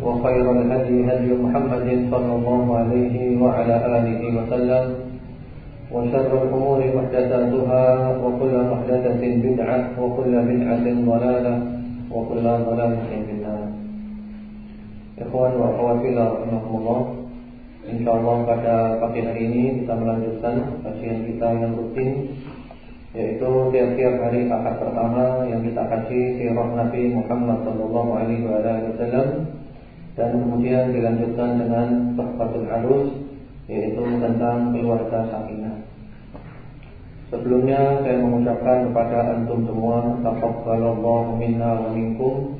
وخير الهدي هدي محمد صلى الله عليه وعلى آله وسلم وشر الأمور محدثاتها وكل محدثة بدعة وكل بدعة ضلالة وكل ضلالة في النار Ikhwan wa akhwatillah rahimahumullah InsyaAllah pada pagi hari ini kita melanjutkan kajian kita yang rutin Yaitu tiap-tiap hari akad pertama yang kita kaji sirah Nabi Muhammad Sallallahu Alaihi Wasallam dan kemudian dilanjutkan dengan Tuhfatul Arus Yaitu tentang keluarga sakinah Sebelumnya saya mengucapkan kepada antum semua Taqabbalallahu minna wa minkum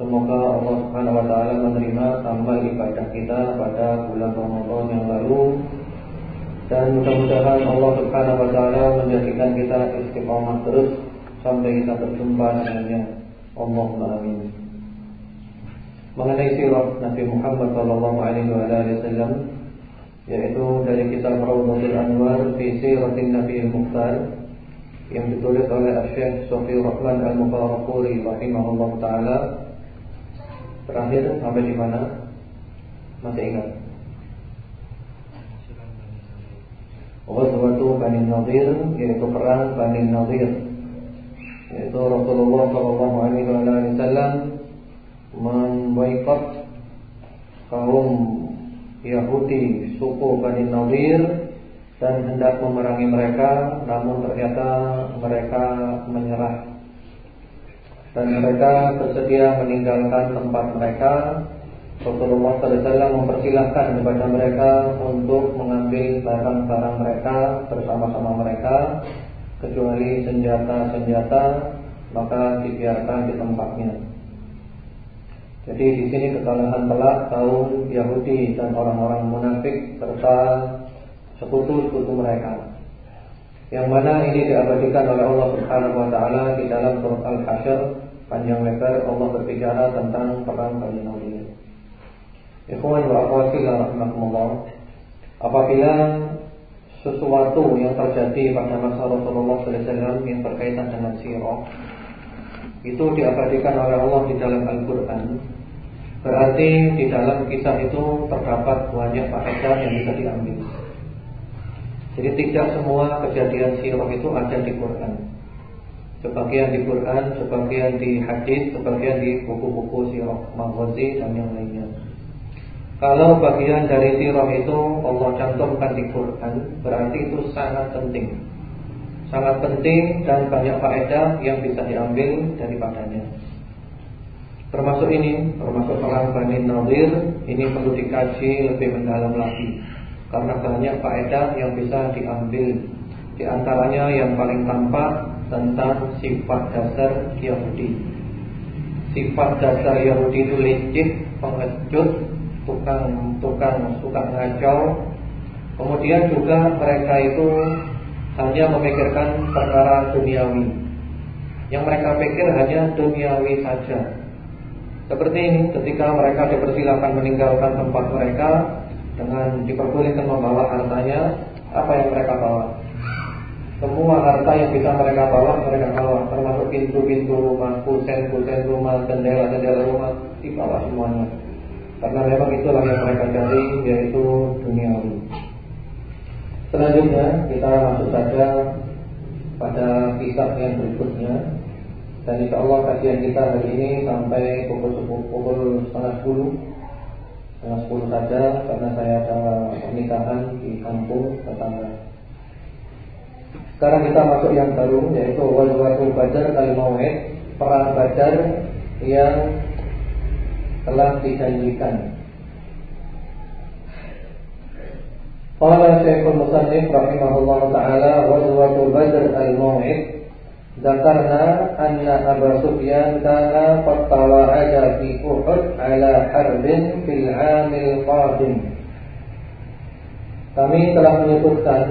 Semoga Allah Subhanahu wa taala menerima amal ibadah kita pada bulan Ramadan yang lalu dan mudah-mudahan Allah Subhanahu wa taala menjadikan kita istiqomah terus sampai kita berjumpa dengannya. Allahumma amin. Mengenai sirah Nabi Muhammad sallallahu alaihi wasallam yaitu dari kitab Rawdatul Anwar fi Siratin Nabi Al-Mukhtar yang ditulis oleh Syekh Sofi Rahman Al-Mubarakuri rahimahullah taala Terakhir sampai di mana? Masih ingat? Ghazwatu Bani Nadir yaitu perang Bani Nadir yaitu Rasulullah Shallallahu Alaihi Wasallam memboikot kaum Yahudi suku Bani Nadir dan hendak memerangi mereka namun ternyata mereka menyerah dan mereka bersedia meninggalkan tempat mereka. Rasulullah SAW mempersilahkan kepada mereka untuk mengambil barang-barang mereka bersama-sama mereka, kecuali senjata-senjata, maka dibiarkan di tempatnya. Jadi di sini kekalahan telak kaum Yahudi dan orang-orang munafik serta sekutu-sekutu mereka. Yang mana ini diabadikan oleh Allah Subhanahu wa taala di dalam surat Al-Hasyr panjang lebar Allah berbicara tentang perang Bani Nadir. Ikhwan wa akhwati rahimakumullah. Apabila sesuatu yang terjadi pada masa Rasulullah SAW yang berkaitan dengan sirah itu diabadikan oleh Allah di dalam Al-Quran Berarti di dalam kisah itu terdapat banyak faedah yang bisa diambil Jadi tidak semua kejadian sirah itu ada di Quran Sebagian di Quran, sebagian di hadis, sebagian di buku-buku sirah Maghazi dan yang lainnya. Kalau bagian dari sirah itu Allah cantumkan di Quran, berarti itu sangat penting. Sangat penting dan banyak faedah yang bisa diambil daripadanya. Termasuk ini, termasuk perang Bani Nadir, ini perlu dikaji lebih mendalam lagi. Karena banyak faedah yang bisa diambil. Di antaranya yang paling tampak tentang sifat dasar Yahudi. Sifat dasar Yahudi itu licik, pengecut, tukang tukang ngacau. Kemudian juga mereka itu hanya memikirkan perkara duniawi. Yang mereka pikir hanya duniawi saja. Seperti ini, ketika mereka dipersilakan meninggalkan tempat mereka dengan diperbolehkan membawa hartanya, Apa yang mereka bawa? Semua harta yang bisa mereka bawa mereka bawa, termasuk pintu-pintu rumah, kusen-kusen rumah, jendela-jendela rumah dibawa semuanya. Karena memang itulah yang mereka cari yaitu dunia Selanjutnya kita masuk saja pada kisah yang berikutnya dan insya Allah kajian kita hari ini sampai pukul pukul setengah sepuluh setengah sepuluh saja karena saya ada pernikahan di kampung tetangga. Sekarang kita masuk yang baru yaitu Ghazwatul Badar al Mau'id, perang Badar yang telah dijanjikan. Qala Syekhul Musannif rahimahullah taala Ghazwatul Badar al Mau'id Zakarna anna Abu Sufyan kana qad tawa'ada fi Uhud ala harbin fil 'amil qadim. Kami telah menyebutkan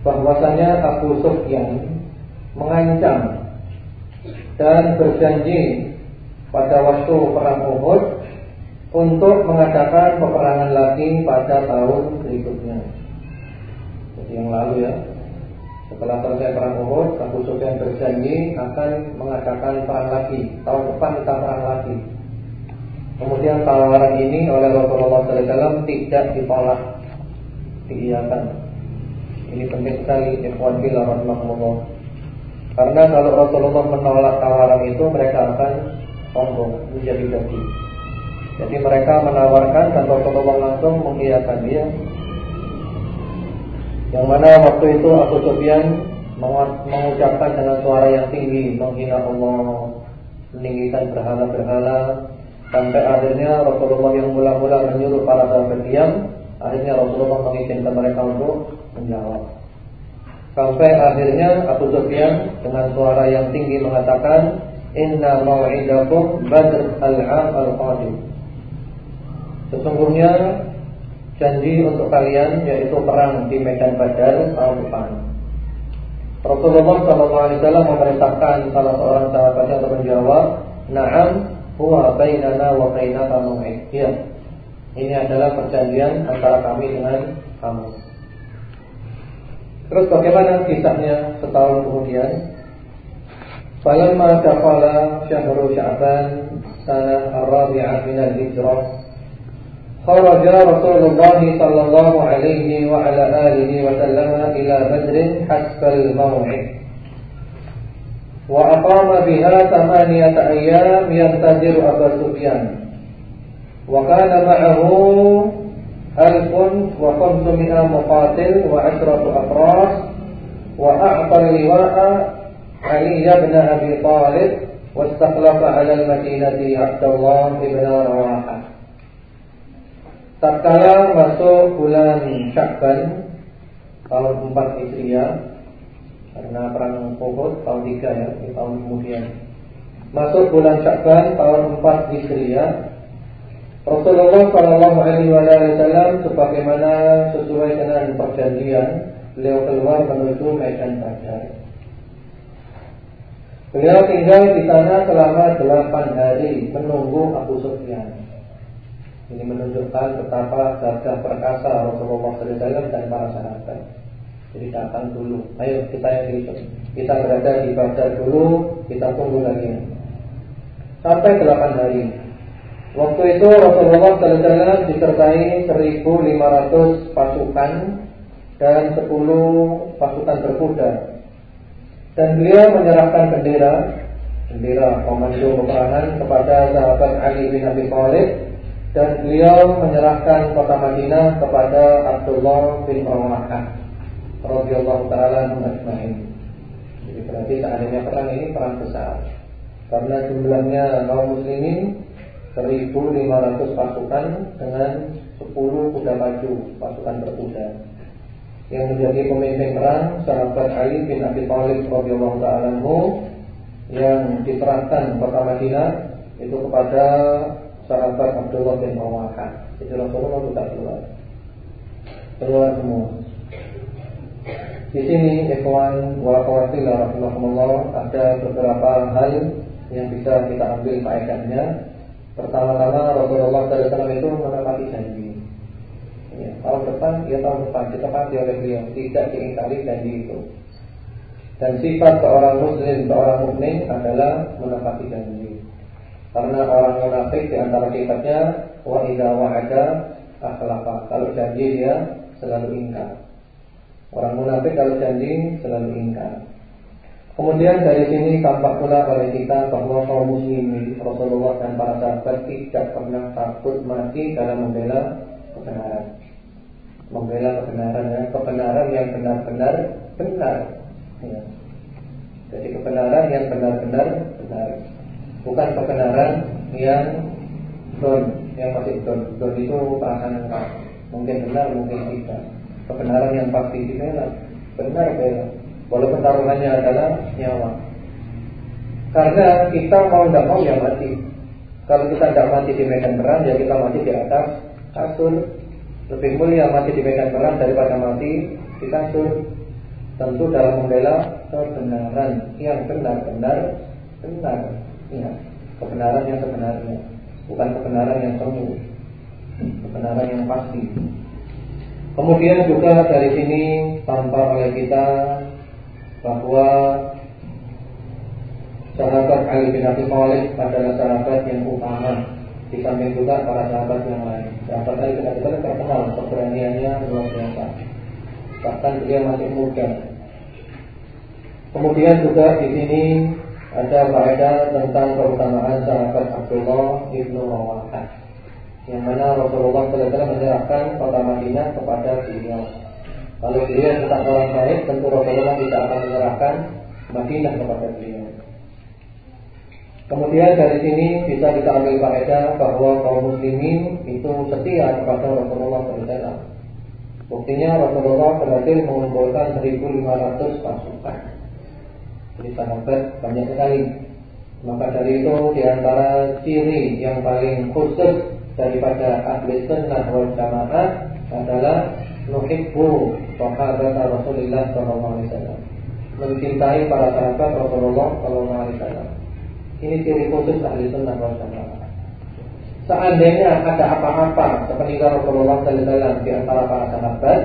bahwasanya Abu Sufyan mengancam dan berjanji pada waktu perang Uhud untuk mengadakan peperangan lagi pada tahun berikutnya. Jadi yang lalu ya, setelah selesai perang Uhud, Abu Sufyan berjanji akan mengadakan perang lagi. Tahun depan kita perang lagi. Kemudian tawaran ini oleh Rasulullah SAW tidak ditolak, diiyakan. Ini penting sekali, ikhwan bila rahmatullah. Karena kalau Rasulullah menolak tawaran itu, mereka akan sombong, menjadi daging. Jadi mereka menawarkan dan Rasulullah langsung mengiyakan dia yang mana waktu itu Abu Sufyan mengucapkan dengan suara yang tinggi menghina Allah, meninggikan berhala-berhala sampai akhirnya Rasulullah yang mula-mula menyuruh para sahabat diam, akhirnya Rasulullah mengizinkan mereka untuk menjawab. Sampai akhirnya Abu Sufyan dengan suara yang tinggi mengatakan, Inna mau'idakum badr al-'am al-qadim. Sesungguhnya janji untuk kalian yaitu perang di medan Badar tahun depan. Rasulullah SAW memerintahkan salah seorang sahabatnya untuk menjawab, Naam, huwa bainana wa bainaka mu'id. Ya, ini adalah perjanjian antara kami dengan kamu. Terus bagaimana kisahnya setahun kemudian? Falamma dakhala syahru Sya'ban sanah ar-rabi'ah min al-hijrah خرج رسول الله صلى الله عليه وعلى آله وسلم إلى بدر حسب الموعد. وأقام بها ثمانية أيام ينتظر أبا سفيان. وكان معه ألف وخمسمائة مقاتل وعشرة أفراس. وأعطى اللواء علي بن أبي طالب واستخلف على المدينة عبد الله بن رواحة. Tatkala masuk bulan Syakban tahun 4 Hijriah karena perang Uhud tahun 3 ya, di tahun kemudian. Masuk bulan Syakban tahun 4 Hijriah Rasulullah Shallallahu Alaihi Wasallam sebagaimana sesuai dengan perjanjian beliau keluar menuju Medan Badar. Beliau tinggal di sana selama 8 hari menunggu Abu Sufyan. Ini menunjukkan betapa gagah perkasa Rasulullah SAW dan para sahabat. Jadi datang dulu. Ayo kita yang hidup. Kita berada di Badar dulu, kita tunggu lagi. Sampai 8 hari. Waktu itu Rasulullah SAW disertai 1.500 pasukan dan 10 pasukan berkuda. Dan beliau menyerahkan bendera, bendera komando peperangan kepada sahabat Ali bin Abi Thalib dan beliau menyerahkan kota Madinah kepada Abdullah bin Rawahah radhiyallahu taala ajma'in. Jadi berarti seandainya perang ini perang besar. Karena jumlahnya kaum muslimin 1500 pasukan dengan 10 kuda maju, pasukan berkuda. Yang menjadi pemimpin perang sahabat Ali bin Abi Thalib radhiyallahu taala yang diserahkan kota Madinah itu kepada sahabat Abdullah bin Rawahah. Jadi Rasulullah tidak keluar. Keluar semua. Di sini ikhwan wa akhwati ada beberapa hal yang bisa kita ambil faedahnya. Pertama-tama Rasulullah SAW itu menepati janji. Ya, tahun depan, ya tahun depan ditepati oleh beliau, tidak diingkari janji itu. Dan sifat seorang muslim, seorang mukmin adalah menepati janji. Karena orang munafik di antara sifatnya wa idza wa'ada akhlafa. Kalau janji dia selalu ingkar. Orang munafik kalau janji selalu ingkar. Kemudian dari sini tampak pula pada kita bahwa kaum muslimin Rasulullah dan para sahabat tidak pernah takut mati dalam membela kebenaran. Membela kebenaran ya, kebenaran yang benar-benar benar. Ya. Jadi kebenaran yang benar-benar benar, bukan kebenaran yang don, yang masih don. Don itu perasaan engkau. Mungkin benar, mungkin tidak. Kebenaran yang pasti dibela, benar bela. Walaupun taruhannya adalah nyawa. Karena kita mau tidak mau ya mati. Kalau kita tidak mati di medan perang, ya kita mati di atas kasur. Lebih mulia mati di medan perang daripada mati di kasur. Tentu dalam membela kebenaran yang benar-benar benar. Ya, kebenaran yang sebenarnya, bukan kebenaran yang semu. Kebenaran yang pasti. Kemudian juga dari sini tampak oleh kita bahwa sahabat Ali bin Abi Thalib adalah sahabat yang utama di samping juga para sahabat yang lain. Sahabat Ali bin Abi Thalib terkenal keberaniannya luar biasa. Bahkan dia masih muda Kemudian juga di sini ada faedah tentang keutamaan sahabat Abdullah ibnu Rawahah yang mana Rasulullah SAW menyerahkan kota Madinah kepada beliau. Kalau beliau tetap orang baik, tentu Rasulullah tidak akan menyerahkan Madinah kepada beliau. Kemudian dari sini bisa kita ambil faedah bahwa kaum muslimin itu setia kepada Rasulullah SAW. Buktinya Rasulullah berhasil mengumpulkan 1.500 pasukan. Jadi sahabat banyak sekali. Maka dari itu di antara ciri yang paling khusus daripada ahli sunnah wal jamaah adalah nuhibbu sahabat Rasulullah sallallahu alaihi wasallam. Mencintai para sahabat Rasulullah sallallahu alaihi wasallam. Ini ciri khusus ahli sunnah wal jamaah. Seandainya ada apa-apa sepeninggal Rasulullah sallallahu alaihi wasallam di antara para sahabat,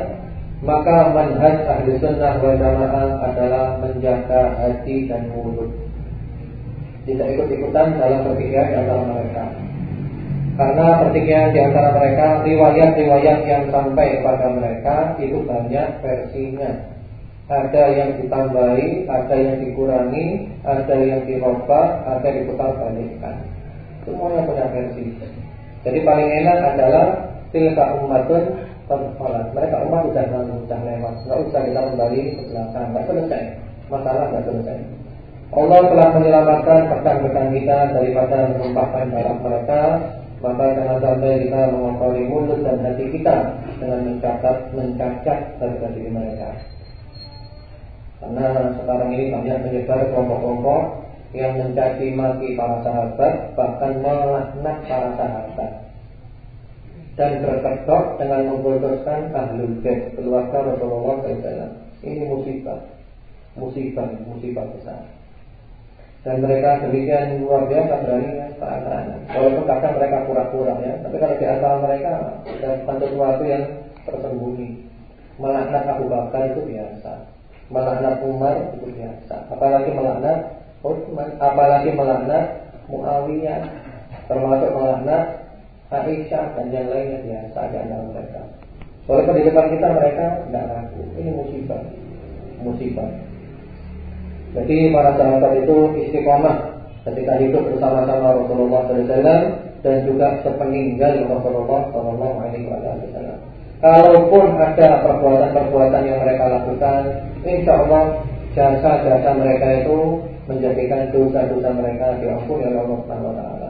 maka manhaj ahli sunnah wal jamaah adalah menjaga hati dan mulut. Tidak ikut-ikutan dalam pertikaian di antara mereka. Karena pertikaian di antara mereka, riwayat-riwayat yang sampai kepada mereka itu banyak versinya. Ada yang ditambahi, ada yang dikurangi, ada yang dirubah, ada yang diputar balikkan. Semuanya punya versi. Jadi paling enak adalah tilka ummatun sholat. Mereka umat sudah lalu, sudah lewat. Nggak usah kita kembali ke belakang. Nggak selesai. Masalah nggak selesai. Allah telah menyelamatkan pedang-pedang kita daripada menumpahkan darah mereka. Maka jangan sampai kita mengotori mulut dan hati kita dengan mencatat, mencacat harga diri mereka. Karena sekarang ini banyak menyebar kelompok-kelompok yang mencaci maki para sahabat, bahkan melaknat para sahabat dan berkedok dengan membodohkan ahlul bait keluarga Rasulullah SAW. Ini musibah, musibah, musibah besar. Dan mereka demikian luar biasa berani seakan Walaupun kadang mereka pura-pura ya, tapi kalau di antara mereka ada sesuatu yang tersembunyi. Melaknat Abu Bakar itu biasa, melaknat Umar itu biasa, apalagi melaknat Utsman, apalagi melaknat Muawiyah, termasuk melaknat Aisyah dan yang lainnya di antara mereka. Walaupun di depan kita mereka tidak ragu. Ini musibah, musibah. Jadi para sahabat itu istiqomah ketika hidup bersama-sama Rasulullah SAW dan juga sepeninggal Rasulullah SAW. Kalaupun ada perbuatan-perbuatan yang mereka lakukan, insya Allah jasa-jasa mereka itu menjadikan dosa-dosa mereka diampuni oleh Allah Taala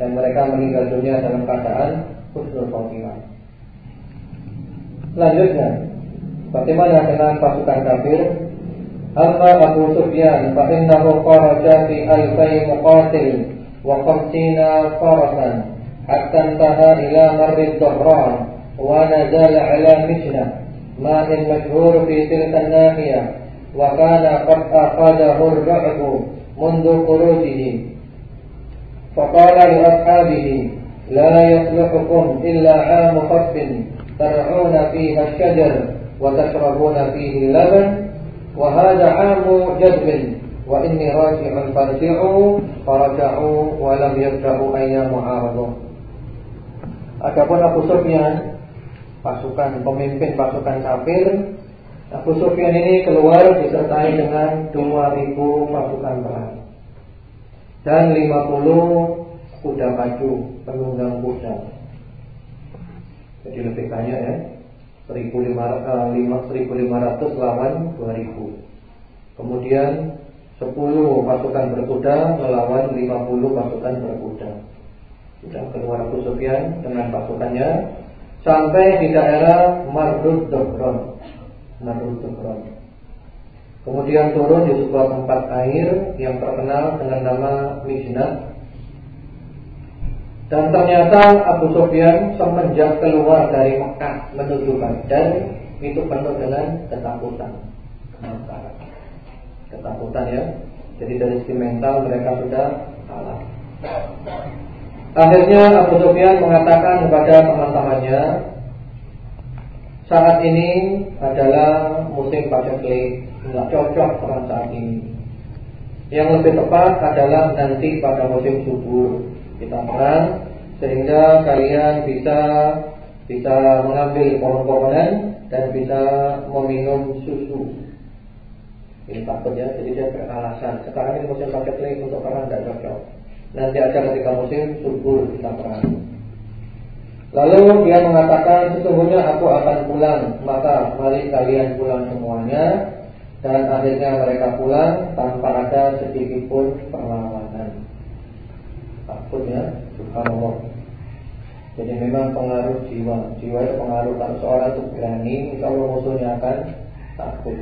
dan mereka meninggal dunia dalam keadaan husnul khotimah. Selanjutnya, bagaimana dengan pasukan kafir? Amma Abu Sufyan fa innahu kharaja fi alfai muqatil wa qamsina farasan hatta intaha ila marri dhahran wa nazala ala mishna ma'in mashhur fi tilka an-nahiyah wa kana qad aqadahu ar-ra'b منذ خروجه فقال لأصحابه لا يصلحكم إلا عام خف tar'una fiha asy-syajar wa tashrabuna fihi laban wa hadha 'amu jadbin wa inni raji'un farji'u faraja'u wa lam yabda'u ayyamu 'aradah Adapun Abu Sufyan pasukan pemimpin pasukan kafir Abu Sufyan ini keluar disertai dengan 2000 pasukan perang dan 50 kuda maju penunggang kuda. Jadi lebih banyak ya. 1500 eh, lawan 2000. Kemudian 10 pasukan berkuda melawan 50 pasukan berkuda. Sudah keluar Abu dengan pasukannya sampai di daerah Marrud Dobron. Dobron. Kemudian turun di sebuah tempat air yang terkenal dengan nama Mijnah. Dan ternyata Abu Sufyan semenjak keluar dari Mekah menuju Baghdad itu penuh dengan ketakutan. Ketakutan ya. Jadi dari segi mental mereka sudah kalah. Akhirnya Abu Sufyan mengatakan kepada teman-temannya, saat ini adalah musim paceklik nggak cocok perang saat ini. Yang lebih tepat adalah nanti pada musim subur kita perang sehingga kalian bisa bisa mengambil pohon-pohonan dan bisa meminum susu. Ini takut ya, jadi dia beralasan. Sekarang ini musim paket lagi untuk perang tidak cocok. Nanti aja ketika musim subur kita perang. Lalu dia mengatakan sesungguhnya aku akan pulang Maka mari kalian pulang semuanya dan akhirnya mereka pulang tanpa ada sedikit pun perlawanan. Takutnya, subhanallah. Jadi memang pengaruh jiwa. Jiwa itu pengaruh kalau seorang itu berani, Allah musuhnya akan takut.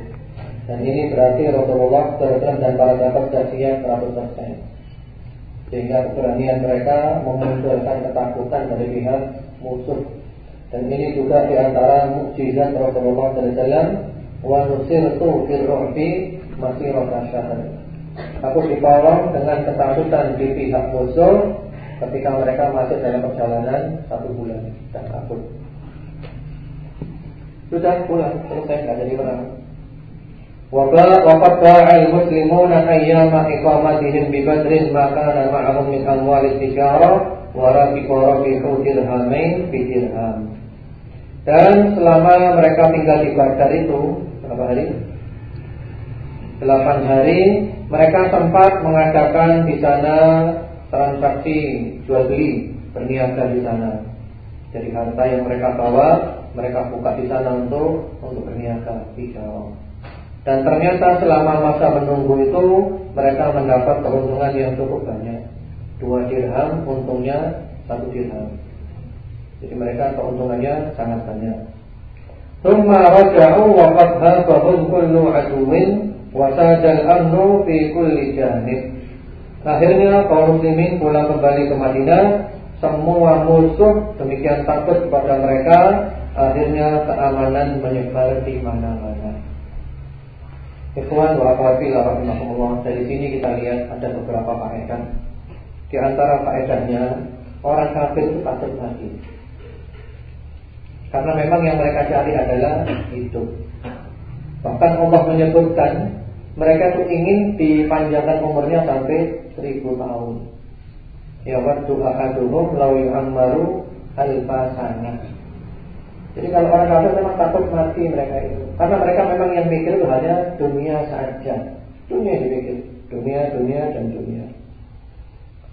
Dan ini berarti Rasulullah SAW dan para sudah siap 100%. Sehingga keberanian mereka memunculkan ketakutan dari pihak musuh. Dan ini juga di antara mukjizat Rasulullah SAW wa nusirtu fil ru'bi masirata. Aku ditolong dengan ketakutan di pihak musuh ketika mereka masuk dalam perjalanan satu bulan dan takut. Sudah pulang, selesai nggak jadi perang. Waqad ba'al muslimuna ayyama iqamatihim bi badrin ma kana ma'ahum min amwali tijarah wa rabiqu dirhamain bi dirham. Dan selama mereka tinggal di Badar itu berapa hari? Delapan hari mereka sempat mengadakan di sana transaksi jual beli berniaga di sana. Jadi harta yang mereka bawa mereka buka di sana untuk untuk berniaga hijau. Dan ternyata selama masa menunggu itu mereka mendapat keuntungan yang cukup banyak. Dua dirham, untungnya satu dirham. Jadi mereka keuntungannya sangat banyak. ثم رجعوا وقد هابهم كل عدو وساد الأمن في كل جانب Akhirnya kaum muslimin pulang kembali ke Madinah Semua musuh demikian takut kepada mereka Akhirnya keamanan menyebar di mana-mana Ikhwan wa akhwati rahimahumullah Dari sini kita lihat ada beberapa faedah Di antara faedahnya Orang kafir itu takut mati karena memang yang mereka cari adalah hidup. Bahkan Allah menyebutkan mereka itu ingin dipanjangkan umurnya sampai seribu tahun. Ya waktu ahaduhum lau yu'ammaru alfasana. Jadi kalau orang kafir memang takut mati mereka itu. Karena mereka memang yang mikir itu hanya dunia saja. Dunia dipikir, dunia, dunia dan dunia.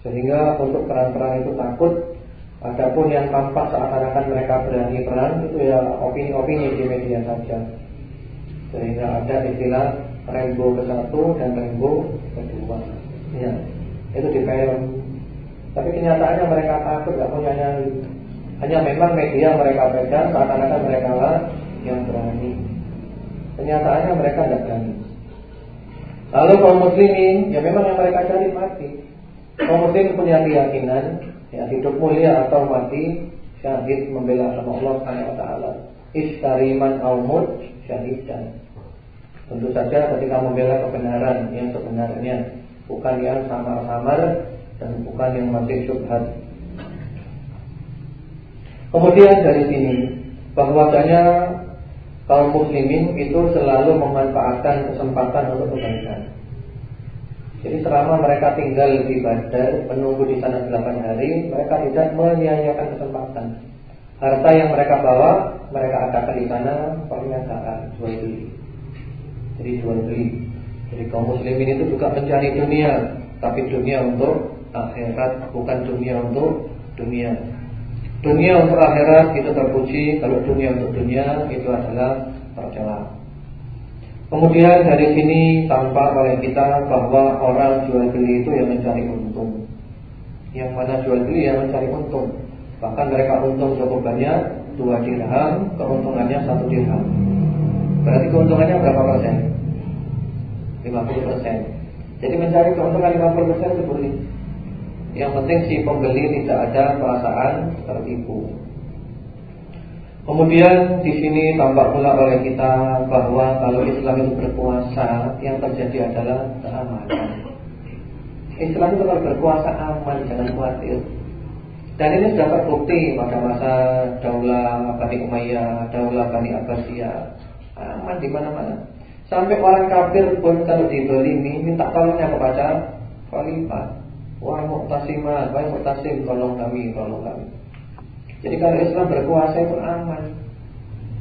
Sehingga untuk perang-perang itu takut Adapun yang tampak seakan-akan mereka berani perang itu ya opini-opini di media saja. Sehingga ada istilah rainbow ke satu dan rainbow kedua. Ya, itu di film. Tapi kenyataannya mereka takut gak punya nyali. Hanya memang media mereka pegang seakan-akan mereka lah yang berani. Kenyataannya mereka tidak berani. Lalu kaum muslimin, ya memang yang mereka cari mati. Kaum muslim punya keyakinan ya hidup mulia atau mati syahid membela sama Allah Subhanahu wa taala. Istariman aumut syahidan. Tentu saja ketika membela kebenaran yang sebenarnya, bukan yang samar-samar dan bukan yang masih syubhat. Kemudian dari sini bahwasanya kaum muslimin itu selalu memanfaatkan kesempatan untuk kebaikan. Jadi selama mereka tinggal di Badar, menunggu di sana 8 hari, mereka tidak menyia-nyiakan kesempatan. Harta yang mereka bawa, mereka adakan di sana perniagaan jual beli. Jadi jual beli. Jadi kaum muslimin itu juga mencari dunia, tapi dunia untuk akhirat, bukan dunia untuk dunia. Dunia untuk akhirat itu terpuji, kalau dunia untuk dunia itu adalah tercela. Kemudian dari sini tampak oleh kita bahwa orang jual beli itu yang mencari untung. Yang mana jual beli yang mencari untung. Bahkan mereka untung cukup banyak, dua dirham, keuntungannya satu dirham. Berarti keuntungannya berapa persen? 50 persen. Jadi mencari keuntungan 50 persen itu boleh. Yang penting si pembeli tidak ada perasaan tertipu. Kemudian di sini tampak pula oleh kita bahwa kalau Islam itu berkuasa, yang terjadi adalah keamanan. Islam itu kalau berkuasa aman, jangan khawatir. Dan ini sudah terbukti pada masa Daulah Bani Umayyah, Daulah Bani Abbasiyah, aman di mana-mana. Sampai orang kafir pun kalau didolimi minta tolongnya kepada khalifah. Wah Mu'tasimah, wahai Mu'tasim, tolong kami, tolong kami. Jadi kalau Islam berkuasa itu aman.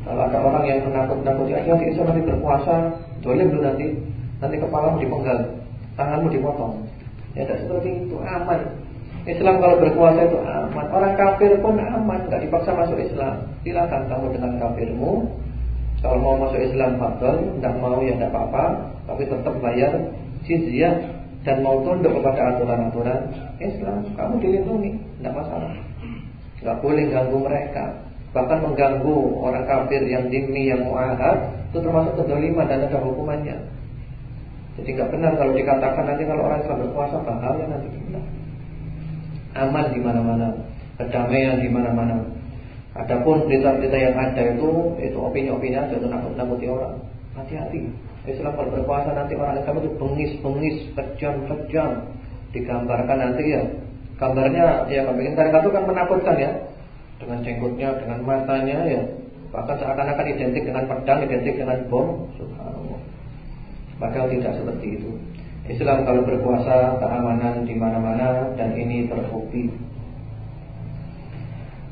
Kalau ada orang yang menakut-nakuti di Islam nanti berkuasa, boleh belum nanti nanti kepalamu dipenggal, tanganmu dipotong. Ya tidak seperti itu, aman. Islam kalau berkuasa itu aman. Orang kafir pun aman, nggak dipaksa masuk Islam. Silakan kamu dengan kafirmu. Kalau mau masuk Islam faktor, tidak mau ya tidak apa-apa, tapi tetap bayar jizyah dan mau tunduk kepada aturan-aturan Islam. Kamu dilindungi, tidak masalah. Gak boleh ganggu mereka. Bahkan mengganggu orang kafir yang dimi, yang mu'ahad Itu termasuk kedoliman dan ada hukumannya. Jadi gak benar kalau dikatakan nanti kalau orang Islam berkuasa bahaya nanti. Kita Aman di mana-mana. Kedamaian di mana-mana. Adapun berita-berita yang ada itu Itu opini-opini aja itu nakut-nakuti orang. Hati-hati. Islam kalau berkuasa nanti orang Islam itu bengis-bengis Kejam-kejam. Digambarkan nanti ya Gambarnya ya bikin karikatur kan menakutkan ya. Dengan jenggotnya, dengan matanya ya. Bahkan seakan-akan identik dengan pedang, identik dengan bom. Subhanallah. Padahal tidak seperti itu. Islam kalau berkuasa keamanan di mana-mana dan ini terbukti.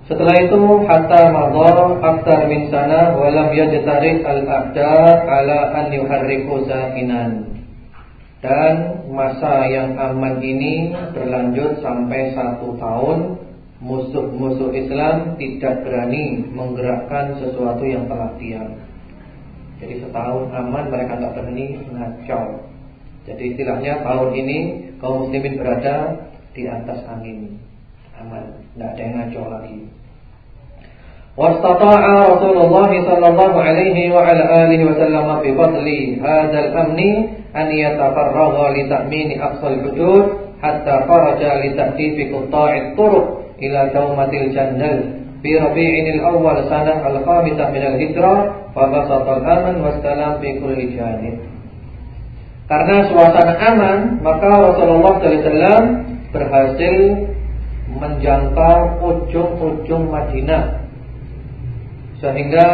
Setelah itu hatta madha aktar min sana wa yajtarik al-aqdar ala an yuharriku zakinan. Dan masa yang aman ini berlanjut sampai satu tahun Musuh-musuh Islam tidak berani menggerakkan sesuatu yang telah diam. Jadi setahun aman mereka tidak berani ngacau. Jadi istilahnya tahun ini kaum muslimin berada di atas angin. Aman, tidak ada yang ngacau lagi واستطاع رسول الله صلى الله عليه وعلى آله وسلم بفضل هذا الأمن أن يتفرغ لتأمين أقصى الحدود حتى خرج لتأكيد قطاع الطرق إلى دومة الجنة في ربيع الأول سنة الخامسة من الهجرة فبسط الأمن والسلام في كل جانب Karena suasana aman, maka Rasulullah SAW berhasil menjangkau ujung-ujung Madinah sehingga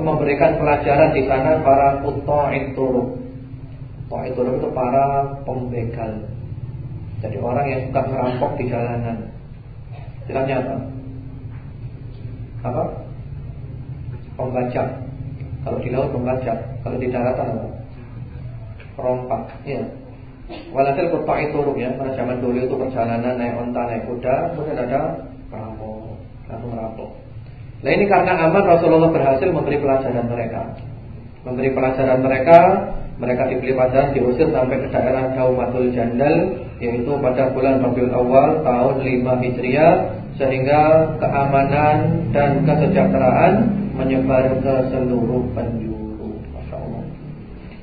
memberikan pelajaran di sana para itu turuk. itu itu para pembegal. Jadi orang yang suka merampok di jalanan. Istilahnya apa? Apa? Pembajak. Kalau di laut pembajak, kalau di daratan apa? Perompak. Ya. Walhasil itu turuk ya. Pada zaman dulu itu perjalanan naik onta, naik kuda, kemudian ada perampok, langsung merampok. Nah ini karena aman Rasulullah berhasil memberi pelajaran mereka. Memberi pelajaran mereka Mereka diberi pelajaran diusir sampai ke daerah Daumatul Jandal Yaitu pada bulan Rabiul Awal tahun 5 Hijriah Sehingga keamanan dan kesejahteraan menyebar ke seluruh penjuru. Masya Allah.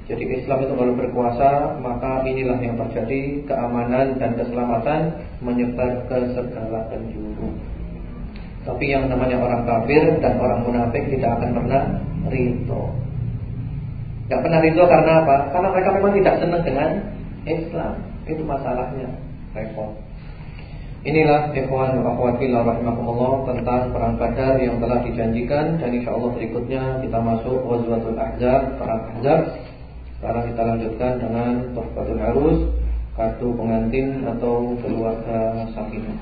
Jadi Islam itu kalau berkuasa Maka inilah yang terjadi Keamanan dan keselamatan menyebar ke segala penjuru tapi yang namanya orang kafir dan orang munafik tidak akan pernah ridho. Tidak pernah ridho karena apa? Karena mereka memang tidak senang dengan Islam. Itu masalahnya. Repot. Inilah ikhwan wa akhwat fillah rahimakumullah tentang perang Badar yang telah dijanjikan dan insyaallah berikutnya kita masuk Ghazwatul Ahzab, perang Ahzab. Sekarang kita lanjutkan dengan Tuhfatul Arus, kartu pengantin atau keluarga sakinah.